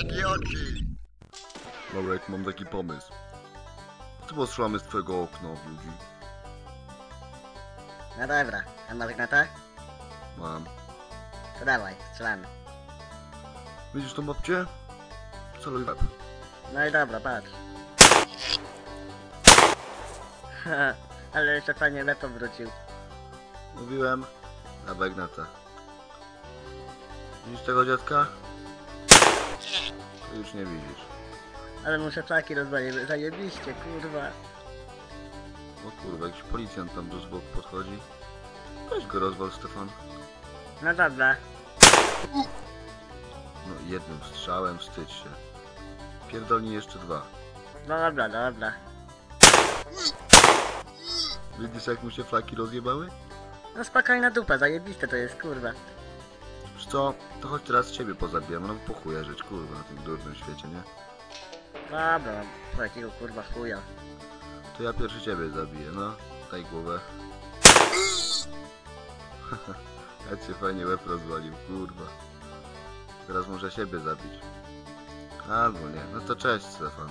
Idioci! Marek, mam taki pomysł. Co postrzelamy z twojego okna w ludzi? No dobra, a masz granatę? Mam. To dawaj, strzelamy. Widzisz tą babcię? Celuj w łeb. No i dobra, patrz. Ale jeszcze fajnie leto wrócił. Mówiłem. Dawaj gnata. Widzisz tego dziadka? Już nie widzisz. Ale muszę flaki rozwaliły, zajebiście, kurwa. O kurwa, jakiś policjant tam do zboku podchodzi. Weź go rozwal, Stefan. No dobra. No jednym strzałem wstydź się. Pierdolni jeszcze dwa. No dobra, dobra. Widzisz jak mu się flaki rozjebały? No spokojna dupa, zajebiste to jest, kurwa. Wiesz co? To chodź teraz ciebie pozabijam, no po chuja żyć, kurwa, na tym durnym świecie, nie? Dobra, po jakiego kurwa chuja. To ja pierwszy ciebie zabiję, no. Daj głowę. Jak się fajnie łeb rozwalił, kurwa. Teraz może siebie zabić. Albo nie. No to cześć, Stefan.